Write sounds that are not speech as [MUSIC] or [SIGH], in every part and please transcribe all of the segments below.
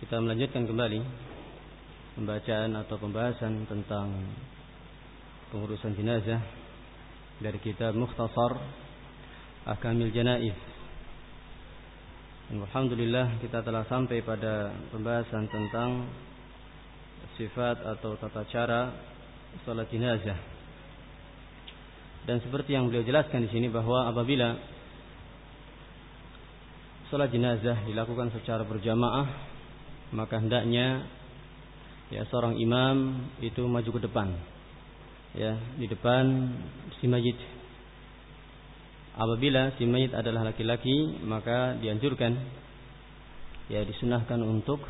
Kita melanjutkan kembali pembacaan atau pembahasan tentang pengurusan jenazah dari kitab Mukhtasar Ahkamil Janaiz. Alhamdulillah kita telah sampai pada pembahasan tentang sifat atau tata cara salat jenazah. Dan seperti yang beliau jelaskan di sini bahwa apabila salat jenazah dilakukan secara berjamaah maka hendaknya ya seorang imam itu maju ke depan. Ya di depan si mayit apabila si mayit adalah laki-laki maka dianjurkan ya disunahkan untuk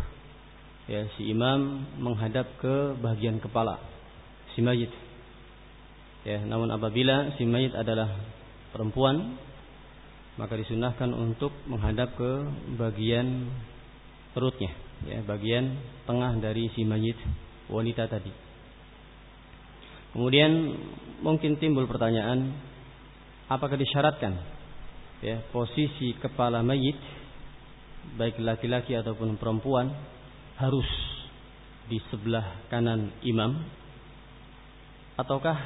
ya si imam menghadap ke bagian kepala si mayit ya namun apabila si mayit adalah perempuan maka disunahkan untuk menghadap ke bagian perutnya ya bagian tengah dari si mayit wanita tadi. Kemudian mungkin timbul pertanyaan, apakah disyaratkan ya posisi kepala mayit baik laki-laki ataupun perempuan harus di sebelah kanan imam ataukah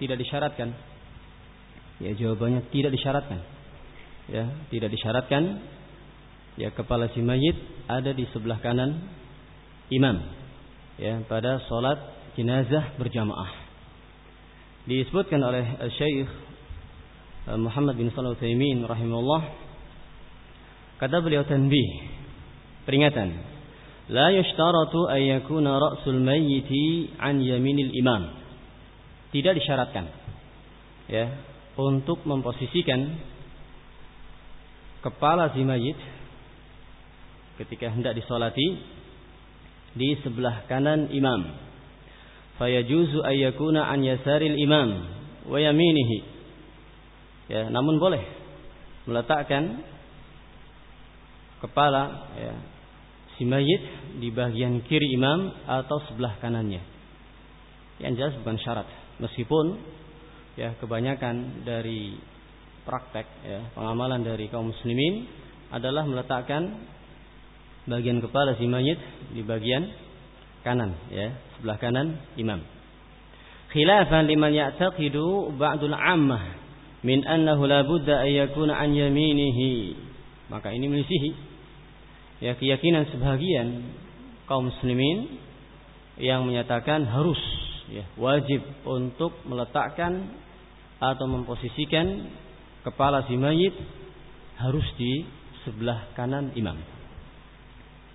tidak disyaratkan? Ya jawabannya tidak disyaratkan. Ya, tidak disyaratkan ya kepala si mayit ada di sebelah kanan imam. Ya pada salat jenazah berjamaah. Disebutkan oleh Syekh eh, Muhammad bin Shalih Utsaimin rahimahullah kata beliau tanbih peringatan la yushtaratu an yakuna ra'sul mayyiti an yaminil imam. Tidak disyaratkan ya untuk memposisikan kepala si mayit ketika hendak disolati di sebelah kanan imam. Fayajuzu ayyakuna an yasaril imam wa yaminihi. Ya, namun boleh meletakkan kepala ya, si mayit di bagian kiri imam atau sebelah kanannya. Yang jelas bukan syarat. Meskipun ya kebanyakan dari praktek ya, pengamalan dari kaum muslimin adalah meletakkan bagian kepala si mayit di bagian kanan ya sebelah kanan imam. Khilafan liman ya'taqidu ba'dul ammah min annahu la budda an yakuna an yaminihi. Maka ini melisihi ya keyakinan sebagian kaum muslimin yang menyatakan harus ya wajib untuk meletakkan atau memposisikan kepala si mayit harus di sebelah kanan imam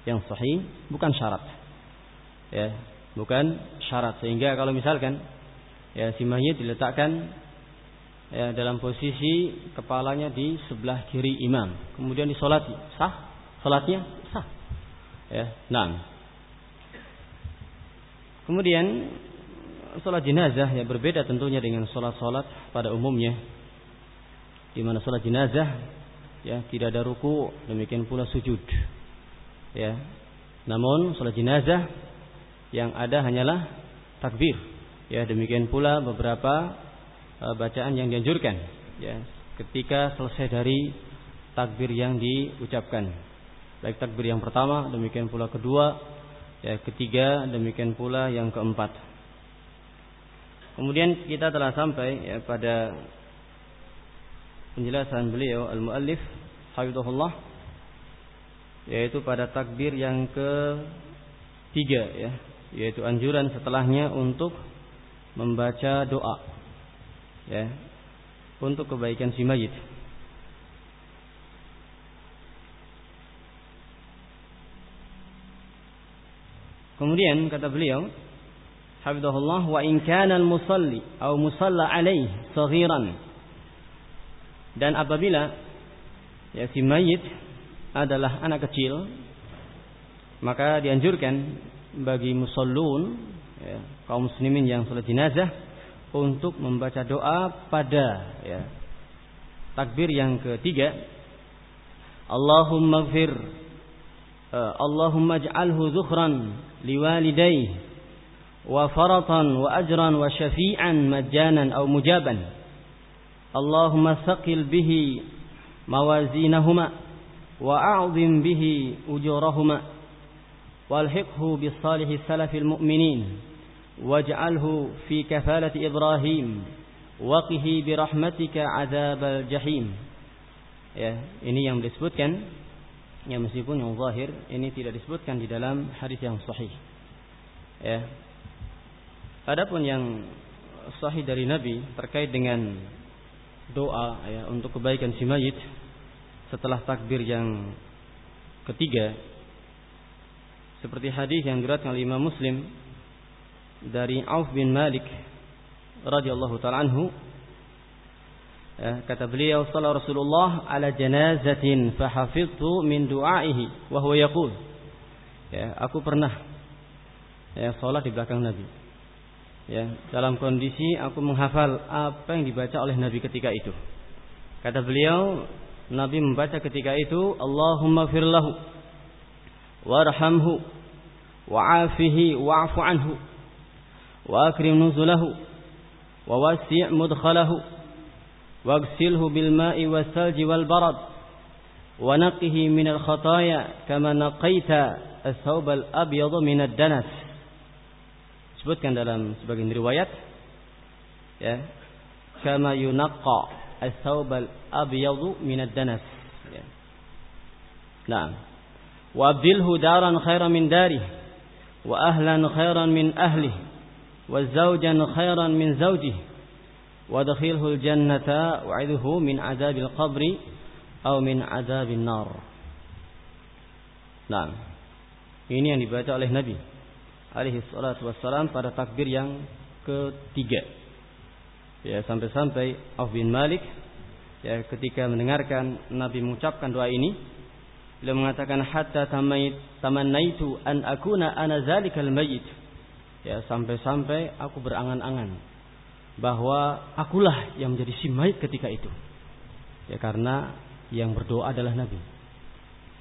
yang sahih bukan syarat. Ya, bukan syarat sehingga kalau misalkan ya si mayit diletakkan ya dalam posisi kepalanya di sebelah kiri imam, kemudian disolati, sah? Salatnya sah. Ya, nah. Kemudian sholat jenazah ya berbeda tentunya dengan sholat-sholat pada umumnya. Di mana sholat jenazah ya tidak ada ruku, demikian pula sujud ya. Namun salat jenazah yang ada hanyalah takbir. Ya, demikian pula beberapa uh, bacaan yang dianjurkan ya ketika selesai dari takbir yang diucapkan. Baik takbir yang pertama, demikian pula kedua, ya ketiga, demikian pula yang keempat. Kemudian kita telah sampai ya, pada penjelasan beliau al-muallif hafizahullah yaitu pada takbir yang ketiga ya yaitu anjuran setelahnya untuk membaca doa ya untuk kebaikan si mayit Kemudian kata beliau, Hafizahullah wa in kana al-musalli atau musalla alaih saghiran. Dan apabila ya si mayit adalah anak kecil maka dianjurkan bagi musallun ya, kaum muslimin yang salat jenazah untuk membaca doa pada ya, takbir yang ketiga. Allahumma gfir uh, Allahumma ij'alhu zukhran liwalidayhi wa faratan wa ajran wa syafi'an majanan aw mujaban. Allahumma saqil bihi mawazinahuma wa a'zim bihi ujurahuma والحقه بالصالح السلف المؤمنين واجعله في كفالة إبراهيم وقه برحمتك عذاب الجحيم ya ini yang disebutkan ya meskipun yang zahir ini tidak disebutkan di dalam hadis yang sahih ya adapun yang sahih dari Nabi terkait dengan doa ya untuk kebaikan si mayit setelah takbir yang ketiga seperti hadis yang diriwayatkan oleh Imam Muslim dari Auf bin Malik radhiyallahu taala anhu ya, kata beliau sallallahu Rasulullah ala janazatin fahafidtu min du'aihi wa huwa yaqul. Ya aku pernah ya salat di belakang Nabi. Ya dalam kondisi aku menghafal apa yang dibaca oleh Nabi ketika itu. Kata beliau Nabi membaca ketika itu Allahumma firlahu وارحمه وعافه واعف عنه وأكرم نزله ووسع مدخله واغسله بالماء والثلج والبرد ونقه من الخطايا كما نقيت الثوب الأبيض من الدنس sebutkan dalam sebagian riwayat ya kama yunaqqa الثوب الأبيض من الدنس. نعم. وأبدله دارا خيرا من داره وأهلا خيرا من أهله وزوجا خيرا من زوجه. ودخله الجنة وعذه من عذاب القبر أو من عذاب النار. نعم. Ini yang dibaca oleh Nabi alaihi salatu wassalam pada takbir yang ketiga. Ya, sampai-sampai Auf bin Malik ya ketika mendengarkan Nabi mengucapkan doa ini, Beliau mengatakan hatta tamannaitu an akuna ana zalikal mayyit. Ya, sampai-sampai aku berangan-angan bahwa akulah yang menjadi si mayit ketika itu. Ya, karena yang berdoa adalah Nabi.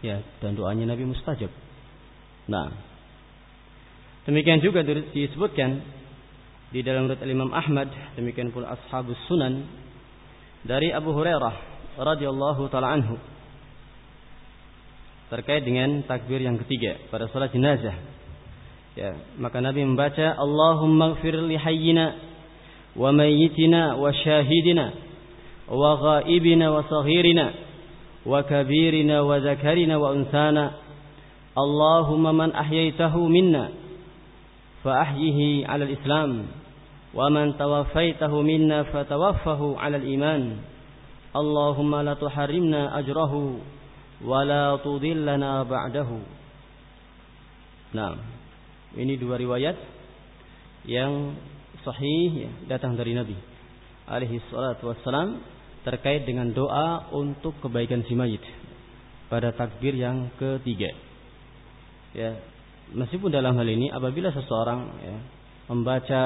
Ya, dan doanya Nabi mustajab. Nah, demikian juga disebutkan di dalam riwayat Imam Ahmad, demikian pula ashabus sunan dari Abu Hurairah radhiyallahu taala anhu terkait dengan takbir yang ketiga pada salat jenazah. Ya, maka Nabi membaca Allahumma ighfir li hayyina wa mayyitina wa syahidina wa ghaibina wa saghirina wa kabirina wa zakarina wa unsana Allahumma man ahyaitahu minna 'ala al-islam wa man tawaffaitahu minna fatawaffahu 'ala al-iman Allahumma la tuharrimna ajrahu wala tudillana ba'dahu. Nah, ini dua riwayat yang sahih ya, datang dari Nabi alaihi salatu wassalam terkait dengan doa untuk kebaikan si mayit pada takbir yang ketiga. Ya, meskipun dalam hal ini apabila seseorang ya, membaca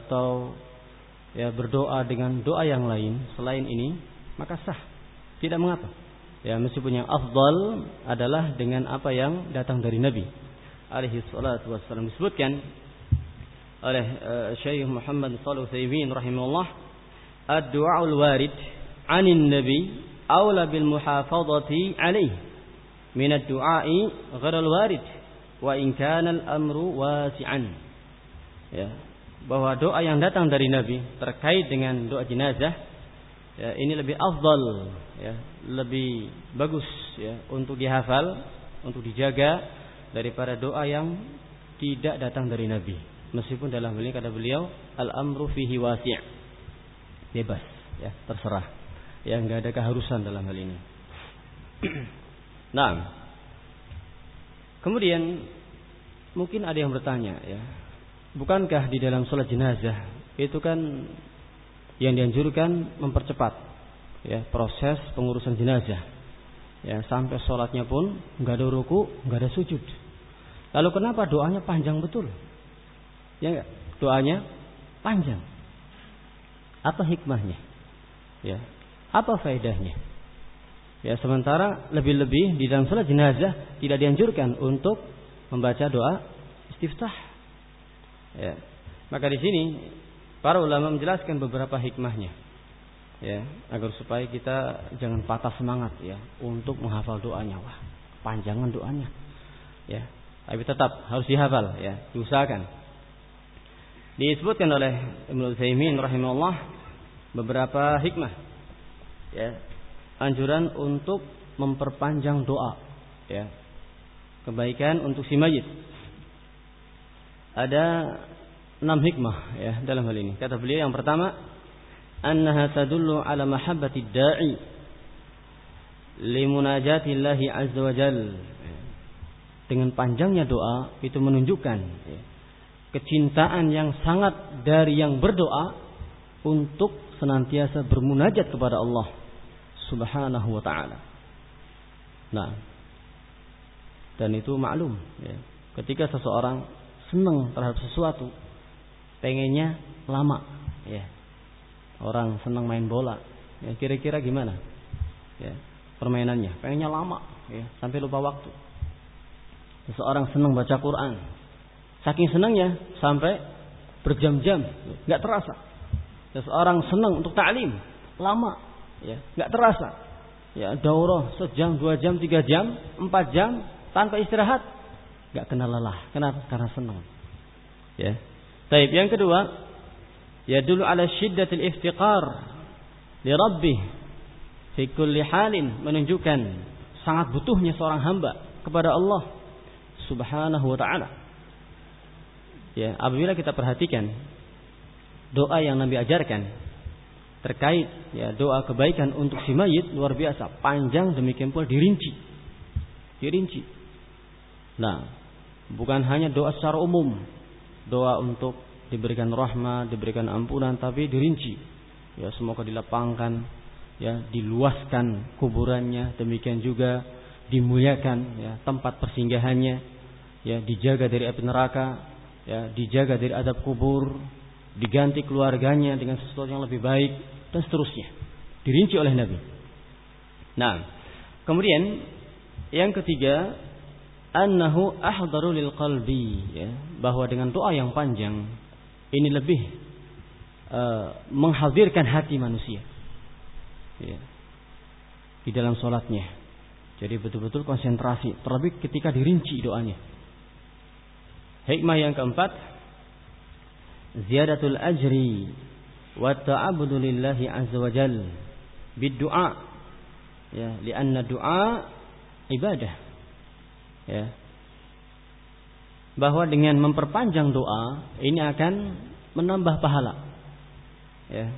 atau ya berdoa dengan doa yang lain selain ini maka sah, tidak mengapa. Ya, meskipun yang afdal adalah dengan apa yang datang dari Nabi. Alaihi salatu wassalam. Disebutkan oleh uh, Syekh Muhammad Shalih Utsaimin rahimahullah ad-du'aul warid 'anin nabi aula bil muhafadhati alaih min ad-du'a'i ghairul warid wa in kana al-amru wasi'an ya bahwa doa yang datang dari Nabi terkait dengan doa jenazah ya, ini lebih afdal ya lebih bagus ya untuk dihafal, untuk dijaga daripada doa yang tidak datang dari Nabi. Meskipun dalam hal ini kata beliau al-amru fihi wasi'. Bebas ya, terserah. Ya enggak ada keharusan dalam hal ini. [CLEARS THROAT] nah, kemudian mungkin ada yang bertanya ya, bukankah di dalam sholat jenazah itu kan yang dianjurkan mempercepat ya proses pengurusan jenazah ya sampai sholatnya pun nggak ada ruku nggak ada sujud Lalu kenapa doanya panjang betul? Ya enggak? Doanya panjang. Apa hikmahnya? Ya. Apa faedahnya? Ya, sementara lebih-lebih di dalam salat jenazah tidak dianjurkan untuk membaca doa istiftah. Ya. Maka di sini para ulama menjelaskan beberapa hikmahnya. Ya, agar supaya kita jangan patah semangat ya untuk menghafal doanya. Wah, panjangan doanya. Ya, tapi tetap harus dihafal ya, diusahakan. Disebutkan oleh Ibnu Utsaimin rahimahullah beberapa hikmah ya anjuran untuk memperpanjang doa ya. Kebaikan untuk si mayit. Ada enam hikmah ya dalam hal ini. Kata beliau yang pertama annaha tadullu ala mahabbati da'i li munajatillahi azza wa dengan panjangnya doa itu menunjukkan ya, kecintaan yang sangat dari yang berdoa untuk senantiasa bermunajat kepada Allah Subhanahu wa taala. Nah, dan itu maklum ya. Ketika seseorang senang terhadap sesuatu, pengennya lama ya. Orang senang main bola, ya kira-kira gimana? Ya, permainannya pengennya lama ya, sampai lupa waktu. Seseorang senang baca Quran, Saking senangnya sampai berjam-jam, nggak terasa. Seseorang senang untuk taklim, lama, ya, nggak terasa. Ya, daurah sejam, dua jam, tiga jam, empat jam tanpa istirahat, nggak kenal lelah. Kenapa? Karena senang. Ya. Taib yang kedua, ya dulu ala syiddatil iftiqar li rabbih fi kulli halin menunjukkan sangat butuhnya seorang hamba kepada Allah Subhanahu wa taala ya apabila kita perhatikan doa yang Nabi ajarkan terkait ya doa kebaikan untuk si mayit luar biasa. Panjang demikian pula dirinci. Dirinci. Nah bukan hanya doa secara umum. Doa untuk diberikan rahmat diberikan ampunan tapi dirinci. Ya semoga dilapangkan ya diluaskan kuburannya. Demikian juga dimuliakan ya tempat persinggahannya. Ya dijaga dari api neraka. Ya dijaga dari adab kubur, diganti keluarganya dengan sesuatu yang lebih baik dan seterusnya. Dirinci oleh Nabi. Nah, kemudian yang ketiga, annahu ahdaru lil qalbi ya, bahwa dengan doa yang panjang ini lebih uh, menghadirkan hati manusia. Ya. Di dalam sholatnya. Jadi betul-betul konsentrasi. Terlebih ketika dirinci doanya. Hikmah yang keempat, ziyadatul ajri wa ta'abudu lillahi azza wa jal biddu'a. Ya lianna du'a ibadah. Ya. Bahwa dengan memperpanjang doa ini akan menambah pahala. Ya.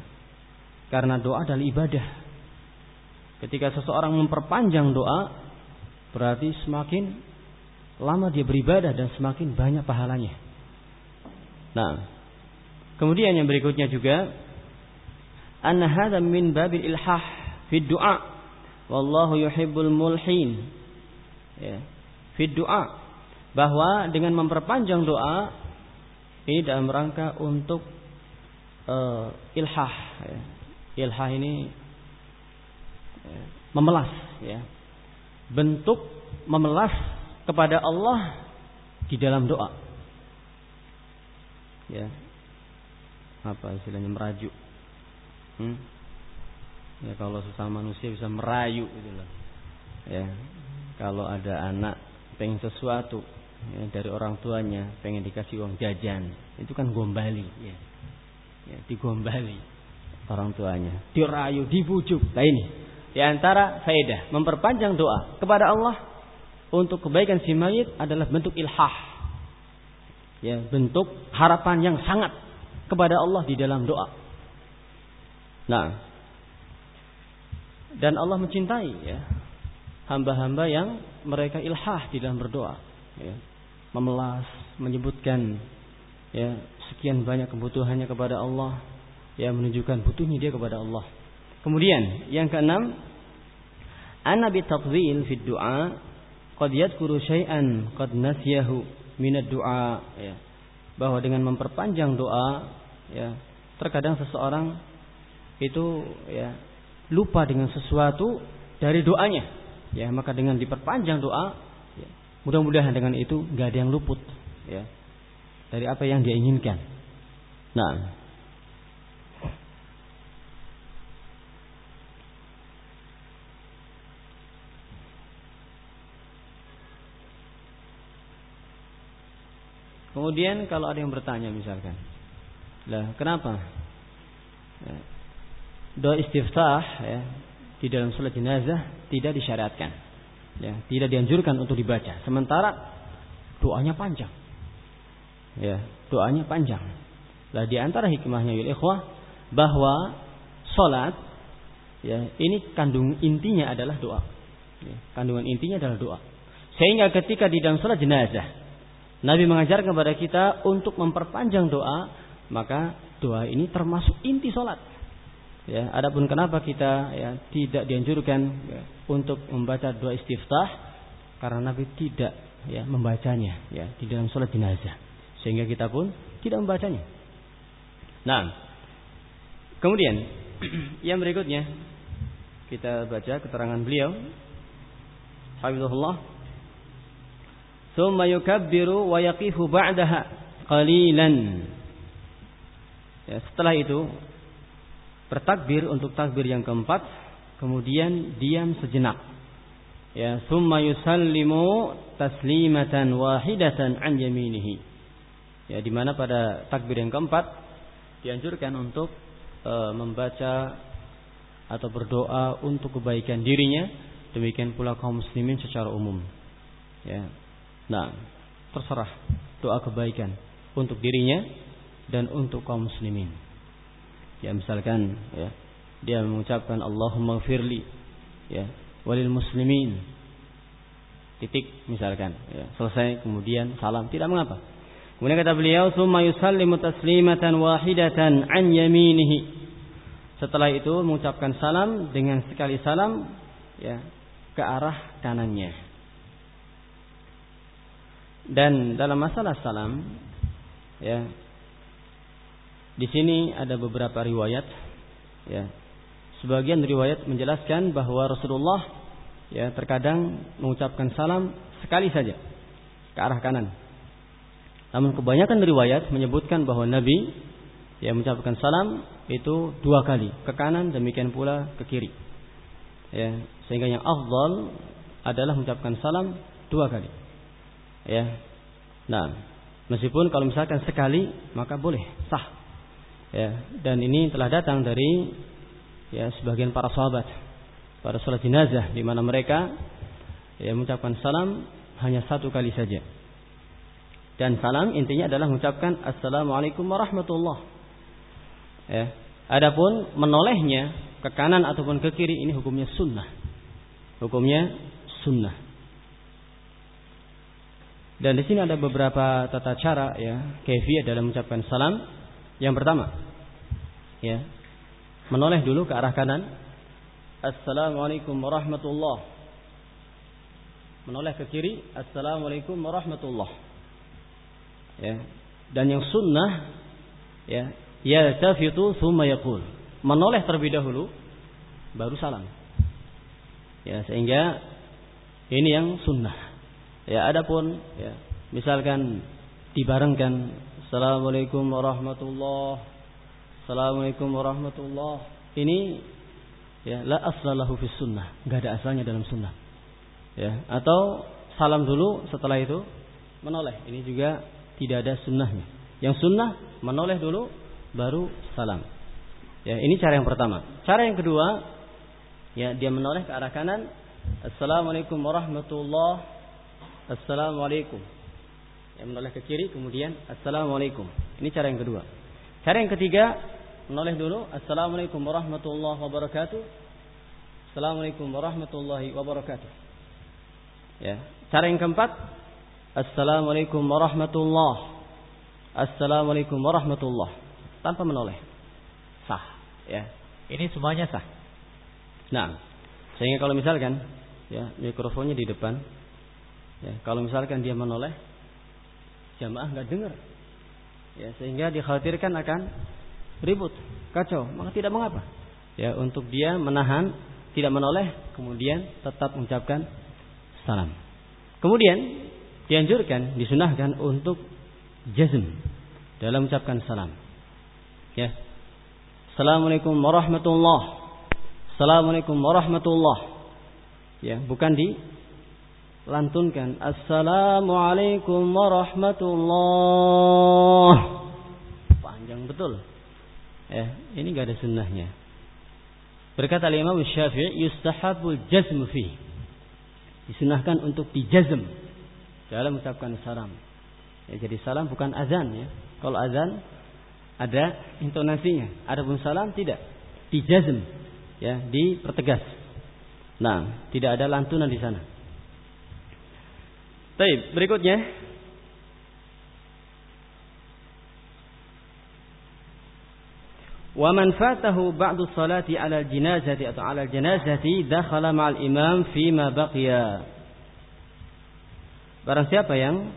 Karena doa adalah ibadah. Ketika seseorang memperpanjang doa berarti semakin lama dia beribadah dan semakin banyak pahalanya. Nah, kemudian yang berikutnya juga anna hadha min babil ilhah fi du'a wallahu yuhibbul mulhin. Ya, fi du'a bahwa dengan memperpanjang doa ini dalam rangka untuk uh, ilhah ya. Ilhah ini ya, memelas ya. Bentuk memelas kepada Allah di dalam doa. Ya. Apa istilahnya merajuk? Hmm? Ya kalau sesama manusia bisa merayu gitu loh. Ya. Kalau ada anak pengen sesuatu ya, dari orang tuanya, pengen dikasih uang jajan, itu kan gombali ya. Ya, digombali orang tuanya, dirayu, dibujuk. Nah ini di antara faedah memperpanjang doa kepada Allah untuk kebaikan si mayit adalah bentuk ilhah. Ya, bentuk harapan yang sangat kepada Allah di dalam doa. Nah, dan Allah mencintai ya hamba-hamba yang mereka ilhah di dalam berdoa, ya, memelas, menyebutkan ya sekian banyak kebutuhannya kepada Allah, ya menunjukkan butuhnya dia kepada Allah. Kemudian yang keenam, anabi tafdhil fi du'a qad yadhkuru syai'an qad nasyahu minat doa ya. Bahwa dengan memperpanjang doa ya, terkadang seseorang itu ya lupa dengan sesuatu dari doanya. Ya, maka dengan diperpanjang doa ya, mudah-mudahan dengan itu nggak ada yang luput ya dari apa yang dia inginkan. Nah, Kemudian kalau ada yang bertanya misalkan, lah kenapa ya, doa istiftah ya, di dalam sholat jenazah tidak disyariatkan, ya, tidak dianjurkan untuk dibaca. Sementara doanya panjang, ya, doanya panjang. Lah di antara hikmahnya ya ikhwah bahwa sholat ya ini kandung intinya adalah doa. Ya, kandungan intinya adalah doa. Sehingga ketika di dalam sholat jenazah Nabi mengajar kepada kita untuk memperpanjang doa, maka doa ini termasuk inti sholat. Ya, adapun kenapa kita ya, tidak dianjurkan ya, untuk membaca doa istiftah karena Nabi tidak ya, membacanya ya, di dalam sholat jenazah, sehingga kita pun tidak membacanya. Nah, kemudian [CLEARS THROAT] yang berikutnya kita baca keterangan beliau. Habibullah Thumma yukabbiru wa yaqifu ba'daha qalilan. Ya, setelah itu bertakbir untuk takbir yang keempat, kemudian diam sejenak. Ya, thumma yusallimu taslimatan wahidatan an yaminihi. Ya, di mana pada takbir yang keempat dianjurkan untuk e, membaca atau berdoa untuk kebaikan dirinya, demikian pula kaum muslimin secara umum. Ya, Nah, terserah doa kebaikan untuk dirinya dan untuk kaum muslimin. Ya misalkan ya dia mengucapkan Allahumma firli ya walil muslimin. Titik misalkan ya, selesai kemudian salam tidak mengapa. Kemudian kata beliau summa yusallimu taslimatan wahidatan an yaminihi. Setelah itu mengucapkan salam dengan sekali salam ya ke arah kanannya. Dan dalam masalah salam ya di sini ada beberapa riwayat ya. Sebagian riwayat menjelaskan bahwa Rasulullah ya terkadang mengucapkan salam sekali saja ke arah kanan. Namun kebanyakan riwayat menyebutkan bahwa Nabi ya mengucapkan salam itu dua kali ke kanan demikian pula ke kiri. Ya, sehingga yang afdal adalah mengucapkan salam dua kali. Ya. Nah, meskipun kalau misalkan sekali maka boleh sah. Ya, dan ini telah datang dari ya sebagian para sahabat pada sholat jenazah di mana mereka ya mengucapkan salam hanya satu kali saja. Dan salam intinya adalah mengucapkan assalamualaikum warahmatullah. Ya. Adapun menolehnya ke kanan ataupun ke kiri ini hukumnya sunnah. Hukumnya sunnah. Dan di sini ada beberapa tata cara ya, kefiyah dalam mengucapkan salam. Yang pertama, ya, menoleh dulu ke arah kanan. Assalamualaikum warahmatullah. Menoleh ke kiri. Assalamualaikum warahmatullah. Ya. Dan yang sunnah, ya, ya tafitu thumma yaqul. Menoleh terlebih dahulu, baru salam. Ya, sehingga ini yang sunnah. Ya, adapun ya, misalkan dibarengkan Assalamualaikum warahmatullah Assalamualaikum warahmatullah ini ya la aslalahu fis sunnah, enggak ada asalnya dalam sunnah. Ya, atau salam dulu setelah itu menoleh. Ini juga tidak ada sunnahnya. Yang sunnah menoleh dulu baru salam. Ya, ini cara yang pertama. Cara yang kedua, ya dia menoleh ke arah kanan. Assalamualaikum warahmatullahi Assalamualaikum. Yang menoleh ke kiri kemudian Assalamualaikum. Ini cara yang kedua. Cara yang ketiga menoleh dulu Assalamualaikum warahmatullahi wabarakatuh. Assalamualaikum warahmatullahi wabarakatuh. Ya. Cara yang keempat Assalamualaikum warahmatullahi Assalamualaikum warahmatullahi tanpa menoleh. Sah, ya. Ini semuanya sah. Nah, sehingga kalau misalkan ya mikrofonnya di depan Ya, kalau misalkan dia menoleh, jamaah nggak dengar. Ya, sehingga dikhawatirkan akan ribut, kacau, maka tidak mengapa. Ya, untuk dia menahan, tidak menoleh, kemudian tetap mengucapkan salam. Kemudian dianjurkan, disunahkan untuk jazm dalam mengucapkan salam. Ya. Assalamualaikum warahmatullah. Assalamualaikum warahmatullah. Ya, bukan di lantunkan Assalamualaikum warahmatullah. Panjang betul. Ya, ini enggak ada sunnahnya. Berkata Imam Syafi'i yustahabul jazm fi. Disunahkan untuk dijazm dalam mengucapkan salam. Ya, jadi salam bukan azan ya. Kalau azan ada intonasinya. Adapun salam tidak. Dijazm ya, dipertegas. Nah, tidak ada lantunan di sana. Baik, berikutnya Wa man fatahu ba'du salati 'ala al-janazati atau 'ala al-janazati dakhala ma'al imam fi ma baqiya. Barang siapa yang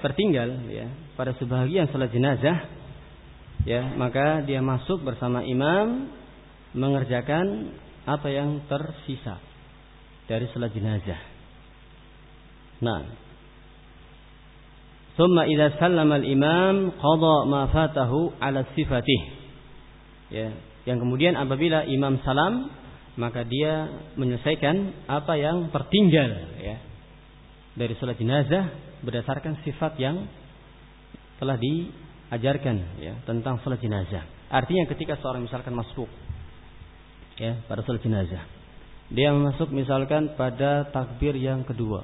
tertinggal ya pada sebahagian salat jenazah ya maka dia masuk bersama imam mengerjakan apa yang tersisa dari salat jenazah. Nah, Thumma idza sallama al-imam qada ma fatahu ala sifatih. Ya, yang kemudian apabila imam salam maka dia menyelesaikan apa yang tertinggal ya dari salat jenazah berdasarkan sifat yang telah diajarkan ya tentang salat jenazah. Artinya ketika seorang misalkan masuk ya pada salat jenazah. Dia masuk misalkan pada takbir yang kedua.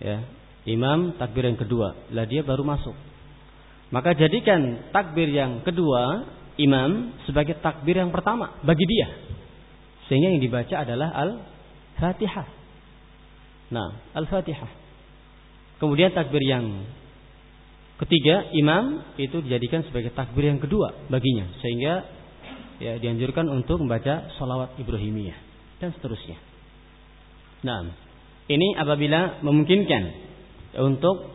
Ya, imam takbir yang kedua, lah dia baru masuk. Maka jadikan takbir yang kedua imam sebagai takbir yang pertama bagi dia. Sehingga yang dibaca adalah Al-Fatihah. Nah, Al-Fatihah. Kemudian takbir yang ketiga imam itu dijadikan sebagai takbir yang kedua baginya sehingga ya dianjurkan untuk membaca salawat Ibrahimiyah dan seterusnya. Nah, ini apabila memungkinkan untuk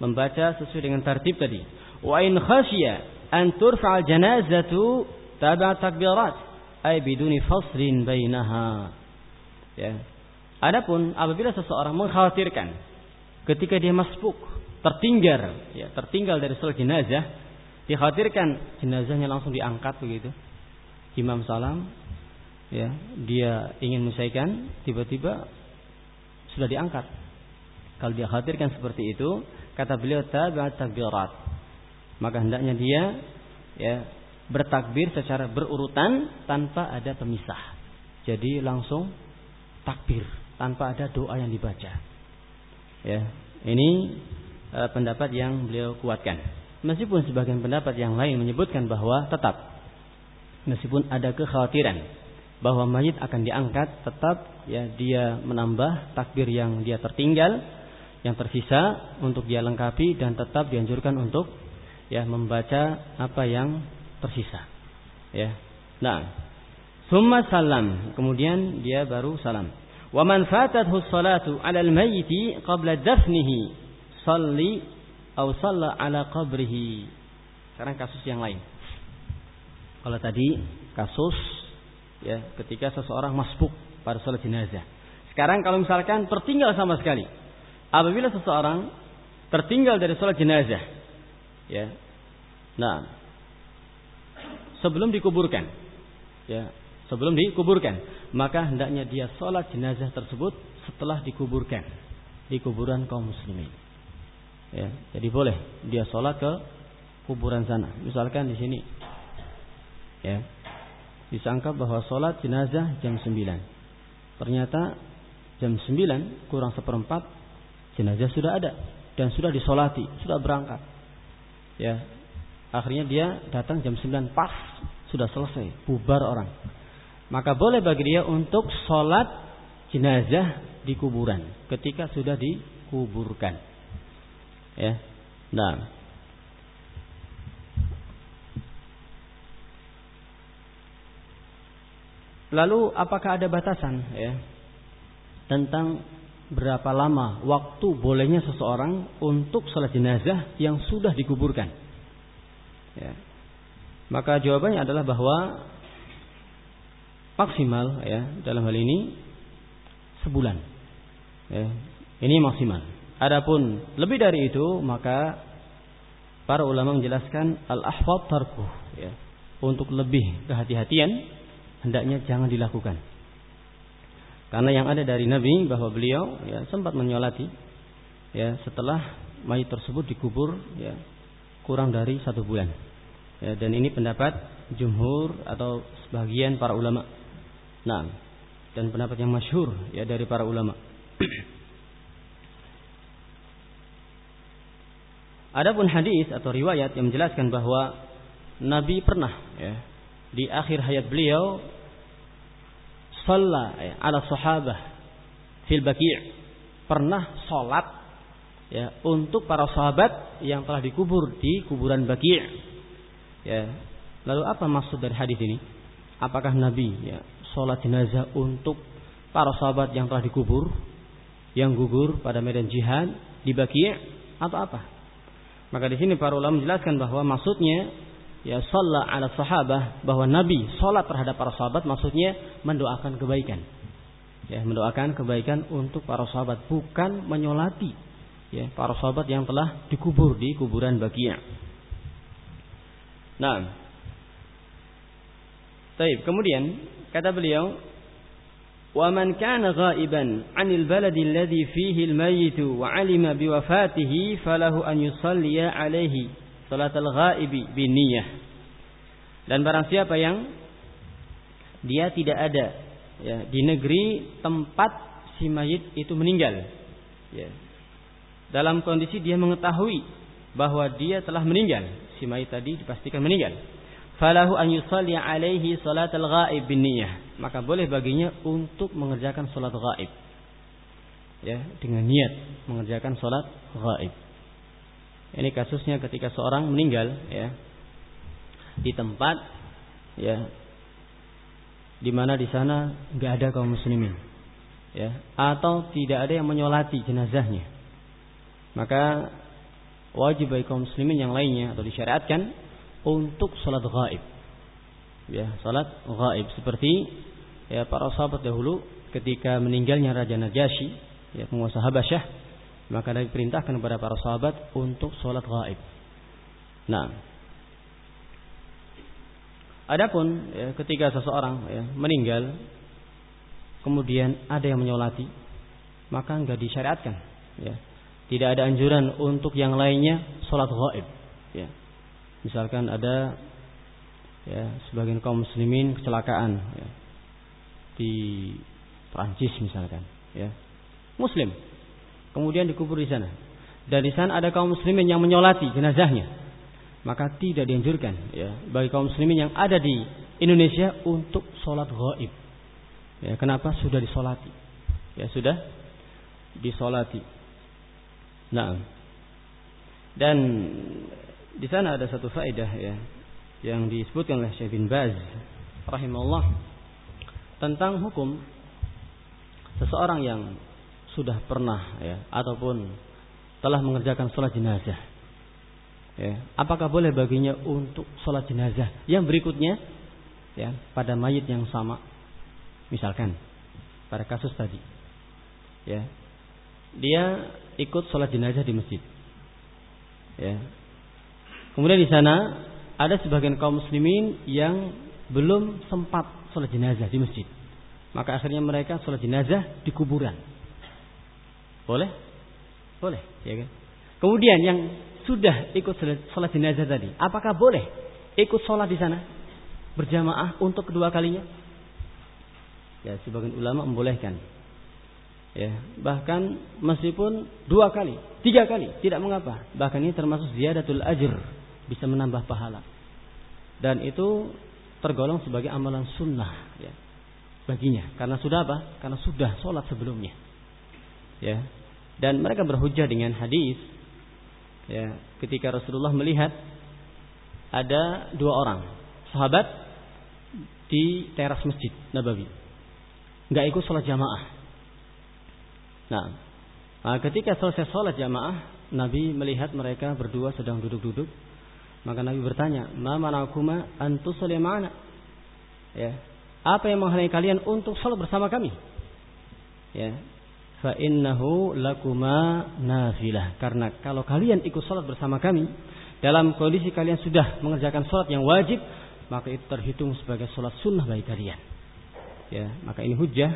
membaca sesuai dengan tertib tadi. Wa in khasya an turfa'al janazatu taba takbirat ay biduni faslin bainaha. Ya. Adapun apabila seseorang mengkhawatirkan ketika dia masbuk, tertinggal, ya, tertinggal dari salat jenazah, dikhawatirkan jenazahnya langsung diangkat begitu imam salam ya dia ingin menyelesaikan tiba-tiba sudah diangkat. Kalau dia khawatirkan seperti itu kata beliau tabi'at takbirat maka hendaknya dia ya bertakbir secara berurutan tanpa ada pemisah. Jadi langsung takbir tanpa ada doa yang dibaca. Ya ini uh, pendapat yang beliau kuatkan. Meskipun sebagian pendapat yang lain menyebutkan bahwa tetap meskipun ada kekhawatiran bahwa mayit akan diangkat tetap ya dia menambah takbir yang dia tertinggal yang tersisa untuk dia lengkapi dan tetap dianjurkan untuk ya membaca apa yang tersisa ya. Nah summa salam. Kemudian dia baru salam. Wa man fatathu salatu 'ala al-mayyiti qabla dafnihi salli atau shalla 'ala qabrihi. Sekarang kasus yang lain. Kalau tadi kasus ya ketika seseorang masbuk pada salat jenazah. Sekarang kalau misalkan tertinggal sama sekali. Apabila seseorang tertinggal dari salat jenazah ya. Nah, sebelum dikuburkan ya, sebelum dikuburkan, maka hendaknya dia salat jenazah tersebut setelah dikuburkan di kuburan kaum muslimin. Ya, jadi boleh dia sholat ke kuburan sana. Misalkan di sini ya disangka bahwa sholat jenazah jam 9 ternyata jam 9 kurang seperempat jenazah sudah ada dan sudah disolati sudah berangkat. Ya akhirnya dia datang jam 9 pas sudah selesai bubar orang. Maka boleh bagi dia untuk sholat jenazah di kuburan ketika sudah dikuburkan. Ya nah Lalu apakah ada batasan ya tentang berapa lama waktu bolehnya seseorang untuk sholat jenazah yang sudah dikuburkan? Ya. Maka jawabannya adalah bahwa maksimal ya dalam hal ini sebulan. Ya. Ini maksimal. Adapun lebih dari itu maka para ulama menjelaskan al-ahfad tarku ya. Untuk lebih kehati-hatian hendaknya jangan dilakukan. Karena yang ada dari Nabi bahwa beliau ya sempat menyolati ya setelah mayat tersebut dikubur ya kurang dari satu bulan. Ya, dan ini pendapat jumhur atau sebagian para ulama. Nah, dan pendapat yang masyhur ya dari para ulama. Adapun hadis atau riwayat yang menjelaskan bahwa Nabi pernah ya, di akhir hayat beliau salla ya, ala sahabah fil baqi' pernah salat ya untuk para sahabat yang telah dikubur di kuburan baqi' ya lalu apa maksud dari hadis ini? Apakah nabi ya salat jenazah untuk para sahabat yang telah dikubur yang gugur pada medan jihad di baqi' atau apa? Maka di sini para ulama menjelaskan bahwa maksudnya ya sholat ala sahabah bahwa Nabi sholat terhadap para sahabat maksudnya mendoakan kebaikan. Ya, mendoakan kebaikan untuk para sahabat bukan menyolati ya para sahabat yang telah dikubur di kuburan Baqi'. Nah. Baik, kemudian kata beliau Wa man kana ghaiban 'anil baladi alladhi fihi al-mayyit wa 'alima biwafatihi falahu an yusalliya 'alaihi salatul ghaibi biniyah. Dan barang siapa yang dia tidak ada ya, di negeri tempat si mayit itu meninggal. Ya. Dalam kondisi dia mengetahui bahwa dia telah meninggal, si mayit tadi dipastikan meninggal. Falahu an yusalli alaihi salatul ghaib biniyah. Maka boleh baginya untuk mengerjakan salat ghaib. Ya, dengan niat mengerjakan salat ghaib. Ini kasusnya ketika seorang meninggal ya. Di tempat ya di mana di sana nggak ada kaum muslimin ya. Atau tidak ada yang menyolati jenazahnya. Maka wajib bagi kaum muslimin yang lainnya atau disyariatkan untuk sholat gaib ya. Sholat gaib seperti ya para sahabat dahulu ketika meninggalnya Raja Najasyi ya penguasa Habasyah maka Nabi perintahkan kepada para sahabat untuk sholat gaib. Nah, adapun ya, ketika seseorang ya, meninggal, kemudian ada yang menyolati, maka enggak disyariatkan. Ya. Tidak ada anjuran untuk yang lainnya sholat gaib. Ya. Misalkan ada ya, sebagian kaum muslimin kecelakaan ya, di Prancis misalkan, ya. Muslim kemudian dikubur di sana. Dan di sana ada kaum muslimin yang menyolati jenazahnya. Maka tidak dianjurkan ya bagi kaum muslimin yang ada di Indonesia untuk sholat gaib. Ya, kenapa sudah disolati? Ya sudah disolati. Nah, dan di sana ada satu faedah ya yang disebutkan oleh Syekh bin Baz rahimahullah tentang hukum seseorang yang sudah pernah ya ataupun telah mengerjakan sholat jenazah. Ya apakah boleh baginya untuk sholat jenazah? Yang berikutnya ya pada mayit yang sama. Misalkan pada kasus tadi. Ya dia ikut sholat jenazah di masjid. Ya kemudian di sana ada sebagian kaum muslimin yang belum sempat sholat jenazah di masjid. Maka akhirnya mereka sholat jenazah di kuburan boleh? Boleh, ya kan? Kemudian yang sudah ikut sholat jenazah tadi, apakah boleh ikut sholat di sana berjamaah untuk kedua kalinya? Ya, sebagian ulama membolehkan. Ya, bahkan meskipun dua kali, tiga kali, tidak mengapa. Bahkan ini termasuk ziyadatul ajr, bisa menambah pahala. Dan itu tergolong sebagai amalan sunnah ya, baginya. Karena sudah apa? Karena sudah sholat sebelumnya. Ya, dan mereka berhujah dengan hadis ya ketika Rasulullah melihat ada dua orang sahabat di teras masjid Nabawi nggak ikut sholat jamaah Nah, nah ketika selesai sholat jamaah, Nabi melihat mereka berdua sedang duduk-duduk. Maka Nabi bertanya, "Ma manakuma antu mana?" Ya. Apa yang menghalangi kalian untuk sholat bersama kami? Ya. Fa innahu lakuma nafilah. Karena kalau kalian ikut sholat bersama kami, dalam kondisi kalian sudah mengerjakan sholat yang wajib, maka itu terhitung sebagai sholat sunnah bagi kalian. Ya, maka ini hujah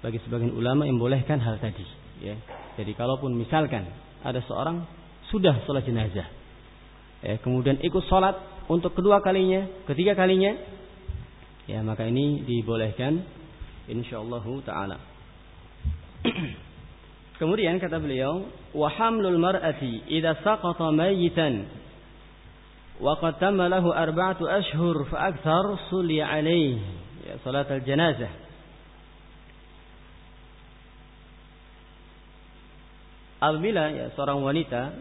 bagi sebagian ulama yang bolehkan hal tadi. Ya, jadi kalaupun misalkan ada seorang sudah sholat jenazah, ya, kemudian ikut sholat untuk kedua kalinya, ketiga kalinya, ya maka ini dibolehkan, insyaallah taala. [CLEARS THROAT] Kemudian kata beliau, "Wa hamlul mar'ati idza saqata mayitan wa qad tamma lahu arba'atu ashhur fa akthar suli 'alayhi ya salat al-janazah." Apabila ya seorang wanita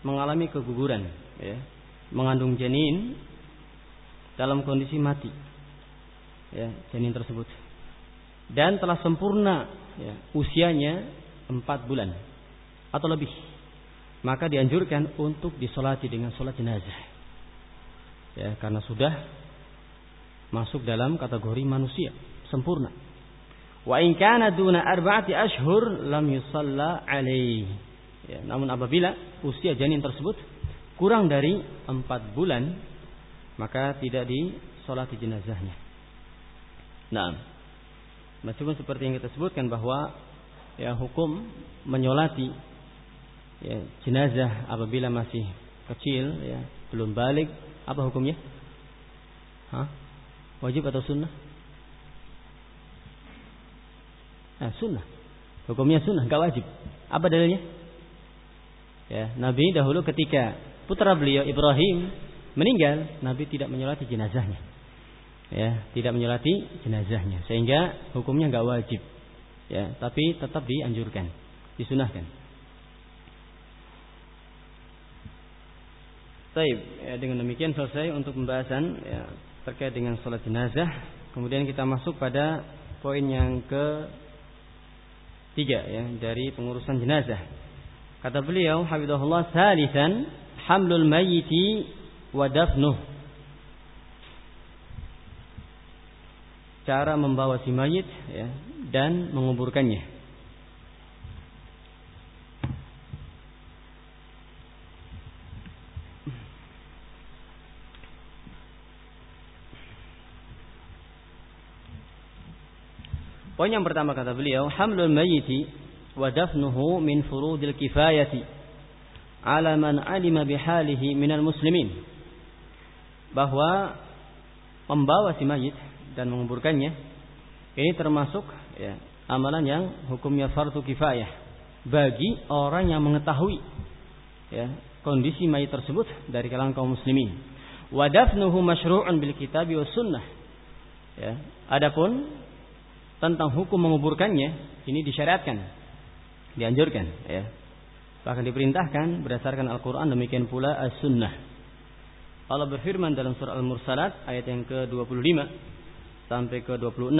mengalami keguguran, ya, mengandung janin dalam kondisi mati, ya, janin tersebut, dan telah sempurna ya, usianya empat bulan atau lebih maka dianjurkan untuk disolati dengan sholat jenazah ya karena sudah masuk dalam kategori manusia sempurna. Wa in kana duna arba'ati ashhur lam yusalla alaih. Ya, namun apabila usia janin tersebut kurang dari empat bulan maka tidak disolati jenazahnya. Nah, meskipun seperti yang kita sebutkan bahwa ya hukum menyolati ya, jenazah apabila masih kecil ya belum balik apa hukumnya? Hah? Wajib atau sunnah? Nah, sunnah. Hukumnya sunnah, gak wajib. Apa dalilnya? Ya, Nabi dahulu ketika putra beliau Ibrahim meninggal, Nabi tidak menyolati jenazahnya. Ya, tidak menyolati jenazahnya, sehingga hukumnya gak wajib. Ya, tapi tetap dianjurkan, disunahkan. Baik, ya, dengan demikian selesai untuk pembahasan ya, terkait dengan sholat jenazah. Kemudian kita masuk pada poin yang ke tiga ya dari pengurusan jenazah. Kata beliau, Habibullah salisan hamlul mayyiti wa dafnuh. Cara membawa si mayit ya, dan menguburkannya. Poin yang pertama kata beliau, hamlul mayyiti wa dafnuhu min furudil kifayati ala man alima bihalihi minal muslimin. Bahwa membawa si mayit dan menguburkannya ini termasuk ya, amalan yang hukumnya fardu kifayah bagi orang yang mengetahui ya, kondisi mayit tersebut dari kalangan kaum muslimin. Wa dafnuhu masyru'un bil kitabi was sunnah. Ya, adapun tentang hukum menguburkannya ini disyariatkan, dianjurkan, ya. Bahkan diperintahkan berdasarkan Al-Quran demikian pula As-Sunnah. Allah berfirman dalam surah Al-Mursalat ayat yang ke-25 sampai ke-26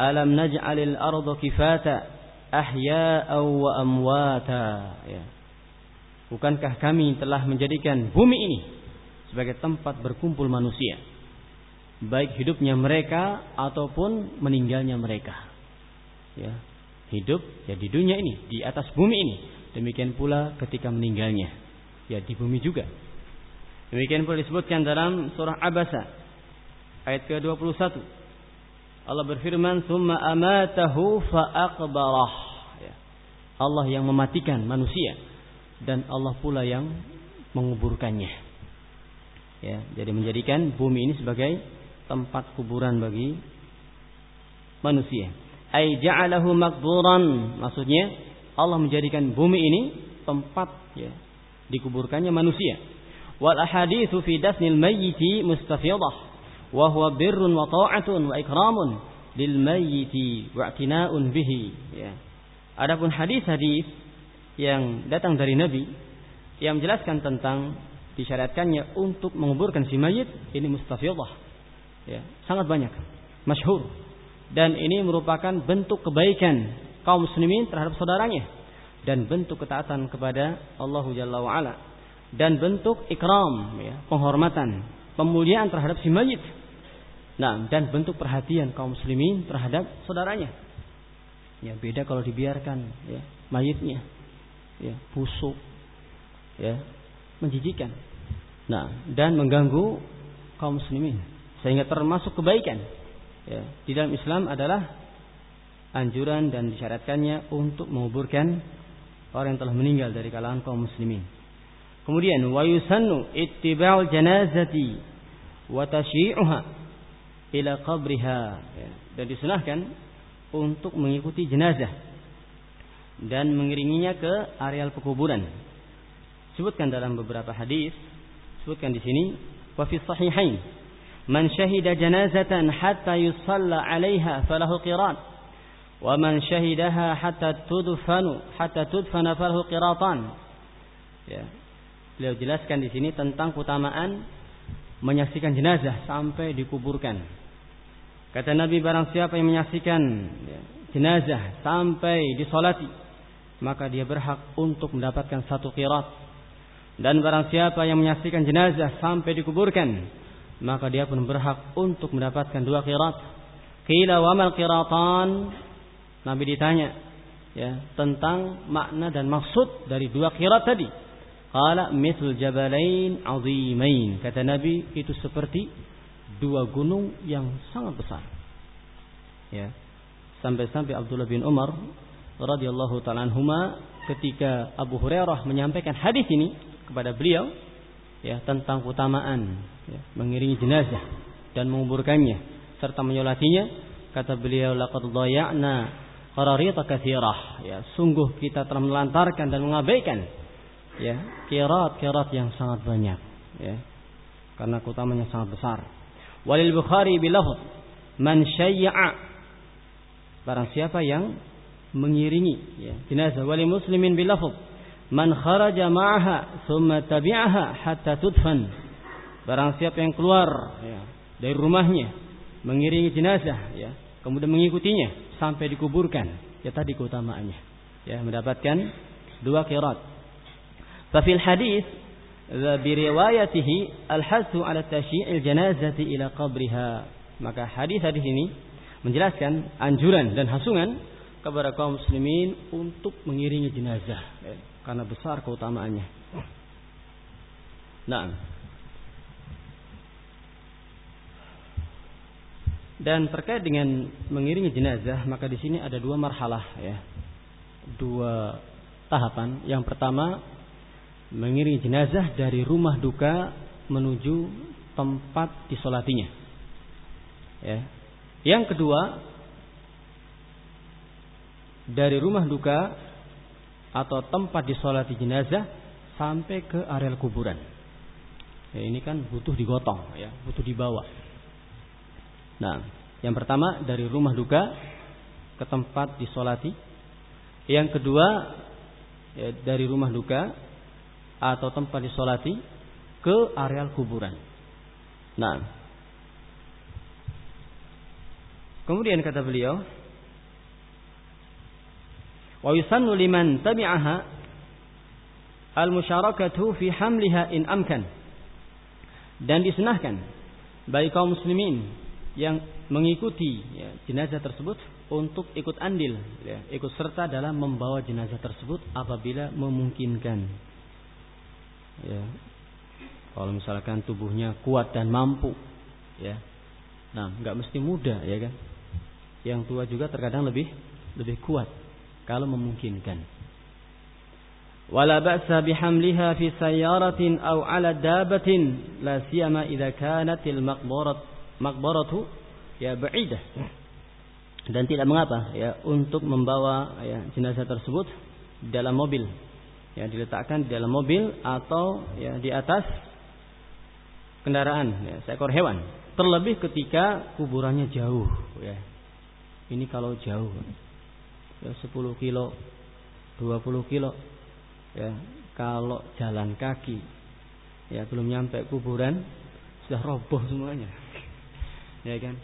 Alam naj'alil arda kifata ahya'aw wa amwata ya. Bukankah kami telah menjadikan bumi ini sebagai tempat berkumpul manusia baik hidupnya mereka ataupun meninggalnya mereka. Ya, hidup ya di dunia ini, di atas bumi ini. Demikian pula ketika meninggalnya, ya di bumi juga. Demikian pula disebutkan dalam surah Abasa ayat ke-21. Allah berfirman, "Tsumma amatahu fa'aqbarah." Ya. Allah yang mematikan manusia dan Allah pula yang menguburkannya. Ya, jadi menjadikan bumi ini sebagai tempat kuburan bagi manusia. Ai ja'alahu makburan, maksudnya Allah menjadikan bumi ini tempat ya dikuburkannya manusia. Wal ahaditsu fi dasnil mayyiti mustafidah wa huwa birrun wa ta'atun wa ikramun lil mayyiti wa i'tina'un bihi ya. Adapun hadis-hadis yang datang dari Nabi yang menjelaskan tentang disyariatkannya untuk menguburkan si mayit ini mustafidah ya, sangat banyak, masyhur. Dan ini merupakan bentuk kebaikan kaum muslimin terhadap saudaranya dan bentuk ketaatan kepada Allah Jalla wa ala dan bentuk ikram ya, penghormatan pemuliaan terhadap si mayit. Nah dan bentuk perhatian kaum muslimin terhadap saudaranya. Ya beda kalau dibiarkan ya mayitnya ya busuk ya menjijikan. Nah dan mengganggu kaum muslimin. Sehingga termasuk kebaikan ya di dalam Islam adalah anjuran dan disyaratkannya untuk menguburkan orang yang telah meninggal dari kalangan kaum muslimin. Kemudian wa yusannu ittiba'ul janazati wa tasyi'uha ila qabriha ya. dan disunahkan untuk mengikuti jenazah dan mengiringinya ke areal pekuburan. Sebutkan dalam beberapa hadis, sebutkan di sini wa fi sahihain man syahida janazatan hatta yusalla 'alaiha falahu qiran ومن شهدها حتى تدفن حتى تدفن فله قراطان ya beliau jelaskan di sini tentang keutamaan menyaksikan jenazah sampai dikuburkan. Kata Nabi barang siapa yang menyaksikan ya, jenazah sampai disolati maka dia berhak untuk mendapatkan satu qirat dan barang siapa yang menyaksikan jenazah sampai dikuburkan maka dia pun berhak untuk mendapatkan dua qirat qila wa mal qiratan Nabi ditanya ya tentang makna dan maksud dari dua kirat tadi. Qala mithl jabalain azimain. Kata Nabi itu seperti dua gunung yang sangat besar. Ya. Sampai-sampai Abdullah bin Umar radhiyallahu taala anhuma ketika Abu Hurairah menyampaikan hadis ini kepada beliau ya tentang keutamaan ya, mengiringi jenazah dan menguburkannya serta menyolatinya kata beliau laqad dhaya'na qararita kathirah ya sungguh kita telah melantarkan dan mengabaikan ya kirat-kirat yang sangat banyak ya karena keutamanya sangat besar walil bukhari bilafz man syayya'a barang siapa yang mengiringi ya jenazah wali muslimin bilafz man kharaja ma'aha thumma tabi'aha hatta tudfan barang siapa yang keluar ya, dari rumahnya mengiringi jenazah ya kemudian mengikutinya sampai dikuburkan. Ya tadi keutamaannya. Ya, mendapatkan dua kirat. Fafil hadis biriwayatihi al-hasu ala tasyi'il janazati ila qabriha. Maka hadis-hadis ini menjelaskan anjuran dan hasungan kepada kaum muslimin untuk mengiringi jenazah ya, karena besar keutamaannya. Nah, Dan terkait dengan mengiringi jenazah, maka di sini ada dua marhalah ya. Dua tahapan. Yang pertama, mengiringi jenazah dari rumah duka menuju tempat disolatinya. Ya. Yang kedua, dari rumah duka atau tempat disolati jenazah sampai ke areal kuburan. Ya, ini kan butuh digotong, ya, butuh dibawa. Nah, yang pertama dari rumah duka ke tempat disolati. Yang kedua ya, dari rumah duka atau tempat disolati ke areal kuburan. Nah, kemudian kata beliau, wa yusannu liman tabi'aha al-musyarakatu fi hamliha in amkan. Dan disunahkan bagi kaum muslimin yang mengikuti ya, jenazah tersebut untuk ikut andil, ya, ikut serta dalam membawa jenazah tersebut apabila memungkinkan. Ya. Kalau misalkan tubuhnya kuat dan mampu, ya, nah nggak mesti muda, ya kan? Yang tua juga terkadang lebih lebih kuat kalau memungkinkan. Wala ba'sa bihamliha fi sayyaratin aw ala dabatin la siyama idza kanat al maqbarat makbaratu ya ba'idah dan tidak mengapa ya untuk membawa ya jenazah tersebut dalam mobil ya diletakkan di dalam mobil atau ya di atas kendaraan ya, seekor hewan terlebih ketika kuburannya jauh ya ini kalau jauh ya 10 kilo 20 kilo ya kalau jalan kaki ya belum nyampe kuburan sudah roboh semuanya ya kan?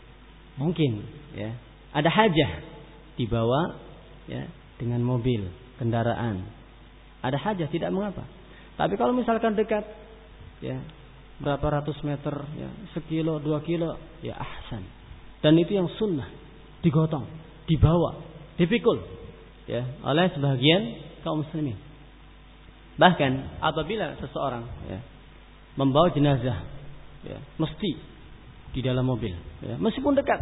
Mungkin ya. Ada hajah dibawa ya dengan mobil, kendaraan. Ada hajat tidak mengapa. Tapi kalau misalkan dekat ya berapa ratus meter ya sekilo dua kilo ya ahsan. Dan itu yang sunnah digotong, dibawa, dipikul ya oleh sebagian kaum muslimin. Bahkan apabila seseorang ya, membawa jenazah ya, mesti di dalam mobil ya, meskipun dekat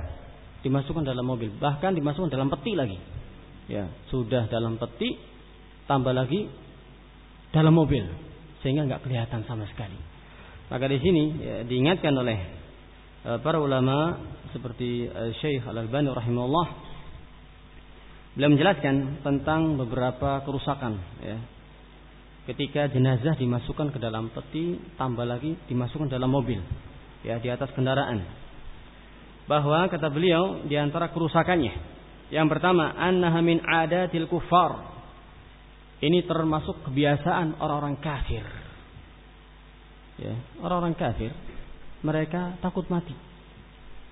dimasukkan dalam mobil bahkan dimasukkan dalam peti lagi ya sudah dalam peti tambah lagi dalam mobil sehingga nggak kelihatan sama sekali maka di sini ya, diingatkan oleh uh, para ulama seperti uh, Syekh Al Albani rahimahullah beliau menjelaskan tentang beberapa kerusakan ya ketika jenazah dimasukkan ke dalam peti tambah lagi dimasukkan dalam mobil ya di atas kendaraan. Bahwa kata beliau di antara kerusakannya yang pertama annaha min adatil kufar. Ini termasuk kebiasaan orang-orang kafir. Ya, orang-orang kafir mereka takut mati.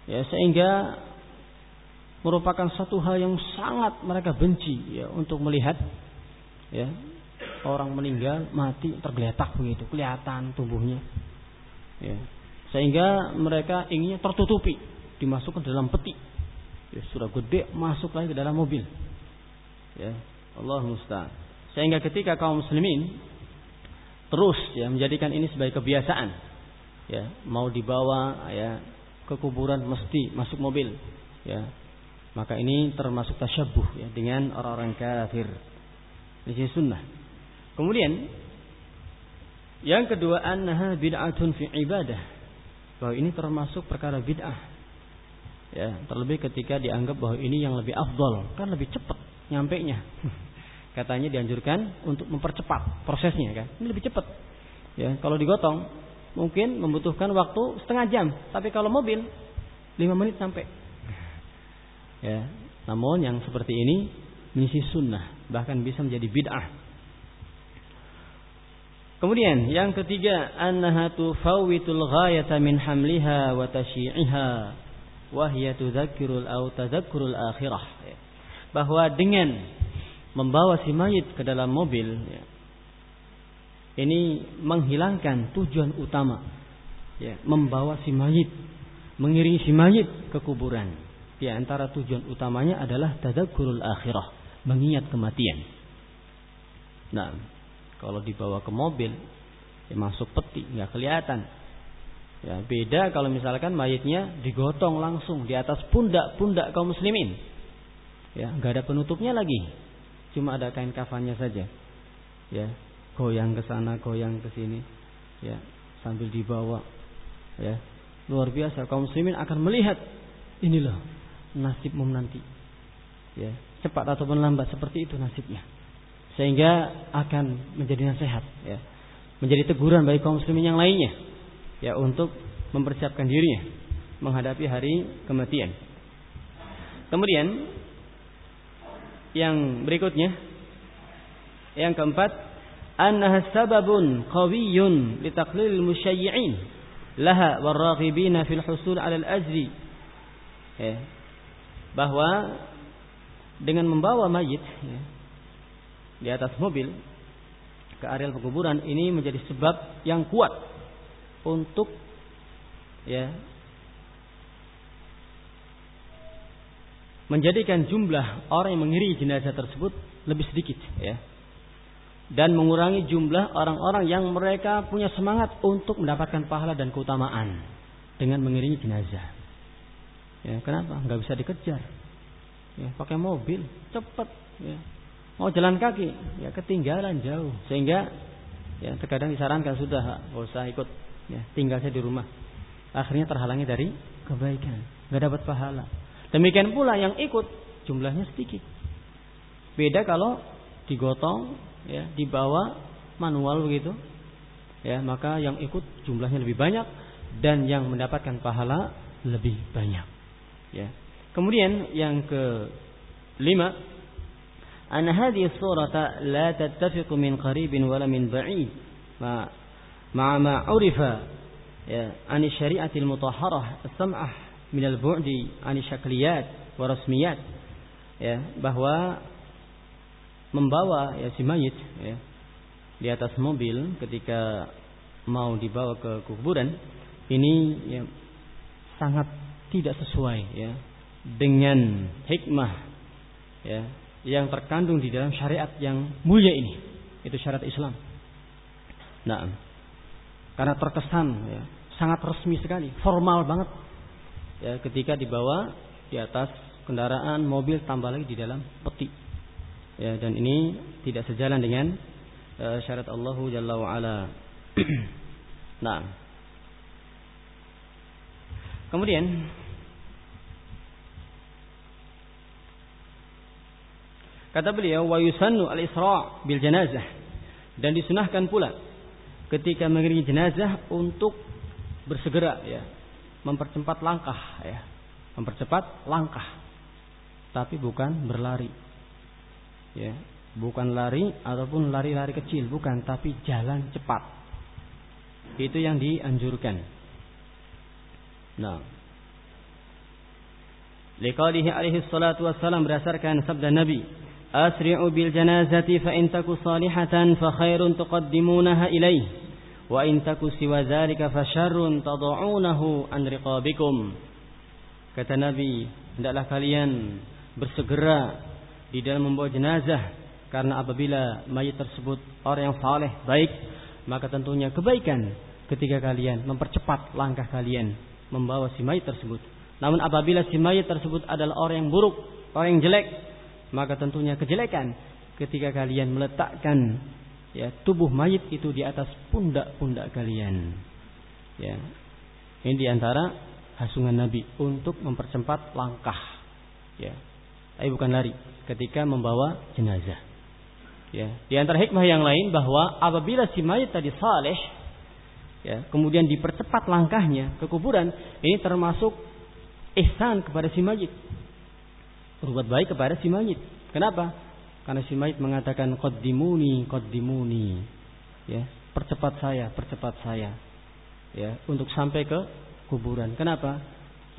Ya, sehingga merupakan satu hal yang sangat mereka benci ya untuk melihat ya orang meninggal mati tergeletak begitu kelihatan tubuhnya ya sehingga mereka inginnya tertutupi, dimasukkan dalam peti. Ya, sudah gede masuk lagi ke dalam mobil. Ya, Allah musta'an. Sehingga ketika kaum muslimin terus ya menjadikan ini sebagai kebiasaan, ya, mau dibawa ya ke kuburan mesti masuk mobil, ya. Maka ini termasuk tasyabuh ya dengan orang-orang kafir. Ini sunnah. Kemudian yang kedua annaha bid'atun fi ibadah bahwa ini termasuk perkara bid'ah. Ya, terlebih ketika dianggap bahwa ini yang lebih afdol, kan lebih cepat nyampe nya. Katanya dianjurkan untuk mempercepat prosesnya kan. Ini lebih cepat. Ya, kalau digotong mungkin membutuhkan waktu setengah jam, tapi kalau mobil lima menit sampai. Ya, namun yang seperti ini misi sunnah, bahkan bisa menjadi bid'ah Kemudian yang ketiga annaha tufawwitul ghayata min hamliha wa tasyi'iha wa hiya tudzakkirul akhirah. Bahwa dengan membawa si mayit ke dalam mobil ya, ini menghilangkan tujuan utama ya, membawa si mayit mengiringi si mayit ke kuburan. Di antara tujuan utamanya adalah tadzakkurul akhirah, mengingat kematian. Nah, kalau dibawa ke mobil, ya masuk peti, nggak kelihatan. Ya, beda kalau misalkan mayitnya digotong langsung di atas pundak-pundak kaum muslimin. Ya, nggak ada penutupnya lagi. Cuma ada kain kafannya saja. Ya, goyang ke sana, goyang ke sini. Ya, sambil dibawa. Ya, luar biasa kaum muslimin akan melihat inilah nasibmu nanti. Ya, cepat ataupun lambat seperti itu nasibnya sehingga akan menjadi nasihat ya menjadi teguran bagi kaum muslimin yang lainnya ya untuk mempersiapkan dirinya menghadapi hari kematian kemudian yang berikutnya. Yang keempat annaha sababun qawiyyun li taqlil musyayyi'in. Laha warraghibina fil husul 'ala al-ajri ya bahwa dengan membawa mayit ya, di atas mobil ke areal pekuburan ini menjadi sebab yang kuat untuk ya menjadikan jumlah orang yang mengiringi jenazah tersebut lebih sedikit ya dan mengurangi jumlah orang-orang yang mereka punya semangat untuk mendapatkan pahala dan keutamaan dengan mengiringi jenazah. Ya, kenapa? Nggak bisa dikejar. Ya, pakai mobil, cepat. Ya, mau jalan kaki ya ketinggalan jauh sehingga ya terkadang disarankan sudah nggak usah ikut ya tinggal saya di rumah akhirnya terhalangi dari kebaikan nggak dapat pahala demikian pula yang ikut jumlahnya sedikit beda kalau digotong ya dibawa manual begitu ya maka yang ikut jumlahnya lebih banyak dan yang mendapatkan pahala lebih banyak ya kemudian yang ke lima أن هذه الصورة لا تتفق من قريب ولا من بعيد مع مع ما عرف عن الشريعة المطهرة السمعة minal bu'di ani syakliyat wa rasmiyat ya bahwa membawa ya si mayit ya di atas mobil ketika mau dibawa ke kuburan ini ya, sangat tidak sesuai ya dengan hikmah ya yang terkandung di dalam syariat yang mulia ini itu syariat Islam. Nah, karena terkesan ya, sangat resmi sekali, formal banget ya ketika dibawa di atas kendaraan mobil tambah lagi di dalam peti ya dan ini tidak sejalan dengan uh, syariat Allah Jalla wa ala. [CLEARS THROAT] nah. Kemudian kata beliau wa yusannu al-isra' bil janazah dan disunahkan pula ketika mengiringi jenazah untuk bersegera ya mempercepat langkah ya. Mempercepat langkah tapi bukan berlari. Ya bukan lari ataupun lari-lari kecil bukan tapi jalan cepat. Itu yang dianjurkan. Nah. Liqalihi alaihi salatu wassalam berdasarkan sabda Nabi asri'u bil janazati fa in taku salihatan fa khairun tuqaddimunaha ilaih wa in taku siwa dzalika fa syarrun tad'unahu an riqabikum. Kata Nabi hendaklah kalian bersegera di dalam membawa jenazah karena apabila mayat tersebut orang yang saleh baik maka tentunya kebaikan ketika kalian mempercepat langkah kalian membawa si mayat tersebut. Namun apabila si mayat tersebut adalah orang yang buruk orang yang jelek maka tentunya kejelekan ketika kalian meletakkan ya tubuh mayat itu di atas pundak-pundak kalian ya ini di antara hasungan Nabi untuk mempercepat langkah ya tapi bukan lari ketika membawa jenazah. Ya, di antara hikmah yang lain bahwa apabila si mayat tadi saleh, ya, kemudian dipercepat langkahnya ke kuburan, ini termasuk ihsan kepada si mayit. Berbuat baik kepada si mayit. Kenapa? Karena si mayit mengatakan qaddimuni, qaddimuni. Ya, percepat saya, percepat saya. Ya, untuk sampai ke kuburan. Kenapa?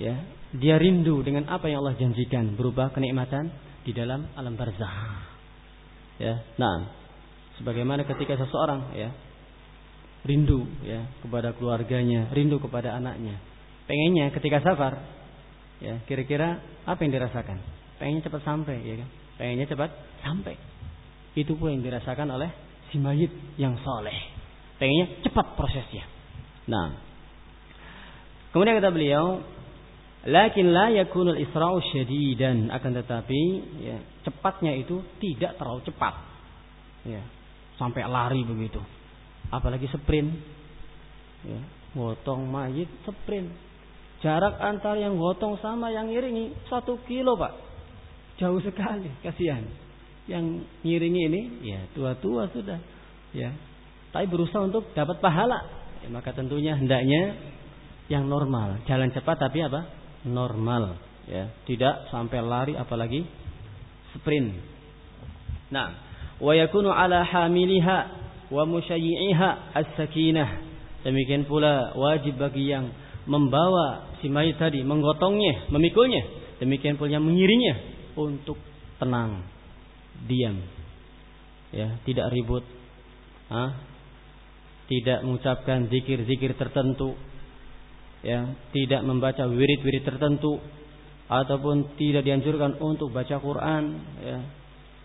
Ya, dia rindu dengan apa yang Allah janjikan berupa kenikmatan di dalam alam barzah. Ya, nah, sebagaimana ketika seseorang ya rindu ya kepada keluarganya, rindu kepada anaknya. Pengennya ketika safar ya kira-kira apa yang dirasakan? Pengennya cepat sampai ya kan? Pengennya cepat sampai. Itu pun yang dirasakan oleh si mayit yang soleh. Pengennya cepat prosesnya. Nah, kemudian kata beliau, Lakin la yakunul isra'u syadidan akan tetapi ya, cepatnya itu tidak terlalu cepat. Ya, sampai lari begitu. Apalagi sprint. Ya, gotong mayit sprint. Jarak antar yang gotong sama yang ngiringi satu kilo pak. Jauh sekali, kasihan. Yang ngiringi ini ya tua-tua sudah. Ya, tapi berusaha untuk dapat pahala. Ya, maka tentunya hendaknya yang normal, jalan cepat tapi apa? normal ya tidak sampai lari apalagi sprint nah wa yakunu ala hamiliha wa musyayyi'iha as-sakinah demikian pula wajib bagi yang membawa si mayit tadi menggotongnya memikulnya demikian pula yang mengiringnya untuk tenang diam. Ya tidak ribut. Ah tidak mengucapkan zikir-zikir tertentu. Ya tidak membaca wirid-wirid tertentu. Ataupun tidak dianjurkan untuk baca Quran ya.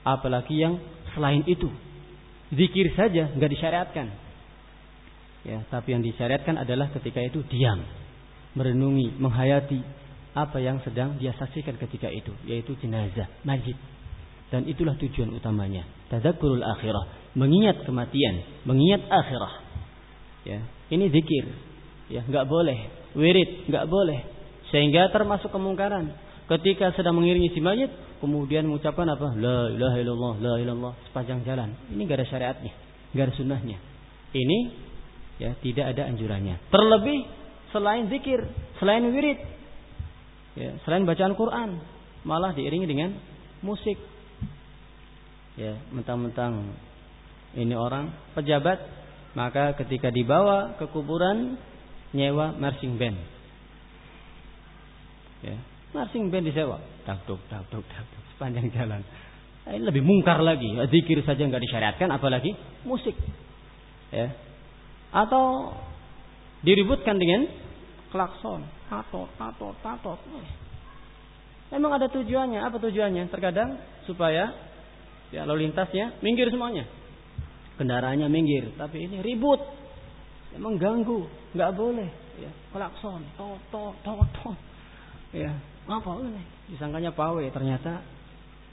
Apalagi yang selain itu. Zikir saja nggak disyariatkan. Ya tapi yang disyariatkan adalah ketika itu diam. Merenungi menghayati apa yang sedang dia saksikan ketika itu yaitu jenazah majid dan itulah tujuan utamanya tadzakurul akhirah mengingat kematian mengingat akhirah ya ini zikir ya nggak boleh wirid, nggak boleh. Sehingga termasuk kemungkaran. Ketika sedang mengiringi si mayit, kemudian mengucapkan apa? La ilaha illallah, la ilallah sepanjang jalan. Ini gak ada syariatnya, gak ada sunnahnya. Ini ya tidak ada anjurannya. Terlebih selain zikir, selain wirid, ya, selain bacaan Quran, malah diiringi dengan musik. Ya, mentang-mentang ini orang pejabat, maka ketika dibawa ke kuburan nyewa marching band. Ya, marching band disewa, dak duk dak duk duk sepanjang jalan. Ini lebih mungkar lagi. Zikir saja nggak disyariatkan, apalagi musik. Ya. Atau diributkan dengan klakson, tato, tato, tato. Memang ada tujuannya. Apa tujuannya? Terkadang supaya ya lalu lintasnya minggir semuanya. Kendaraannya minggir, tapi ini ribut. Memang ganggu, nggak boleh. Ya, klakson, to, to, to, to. Ya, apa ini? Disangkanya pawe, ternyata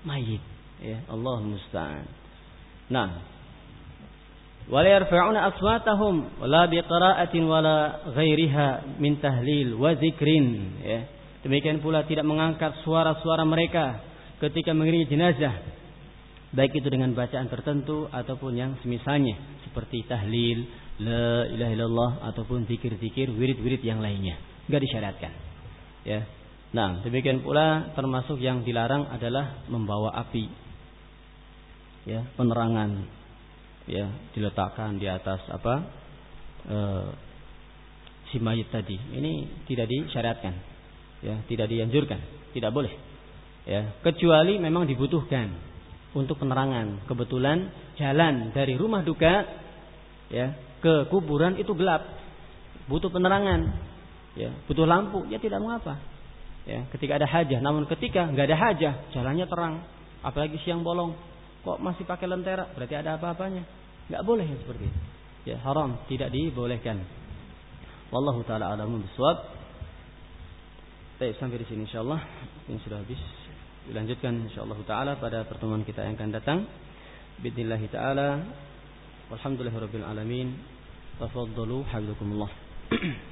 mayit. Ya, Allah musta'an. Nah, aswatahum wala biqira'atin wala ghairiha min tahlil wa zikrin ya. Demikian pula tidak mengangkat suara-suara mereka ketika mengiringi jenazah baik itu dengan bacaan tertentu ataupun yang semisalnya seperti tahlil, la ilaha illallah ataupun zikir-zikir, wirid-wirid yang lainnya. Enggak disyariatkan. Ya. Nah, demikian pula termasuk yang dilarang adalah membawa api ya penerangan ya diletakkan di atas apa e, si mayit tadi. Ini tidak disyariatkan ya tidak dianjurkan tidak boleh ya. Kecuali memang dibutuhkan untuk penerangan. Kebetulan jalan dari rumah duka ya ke kuburan itu gelap. Butuh penerangan ya butuh lampu ya tidak mengapa ya. Ketika ada hajah namun ketika nggak ada hajah jalannya terang apalagi siang bolong Kok masih pakai lentera? Berarti ada apa-apanya. Nggak boleh yang seperti itu. Ya haram, tidak dibolehkan. Wallahu taala alamu bisawab. Baik, sampai di sini insyaallah. Ini sudah habis. Dilanjutkan insyaallah taala pada pertemuan kita yang akan datang. Bismillah taala. Walhamdulillahirabbil alamin. Tafaddalu habibakumullah. [CLEARS THROAT]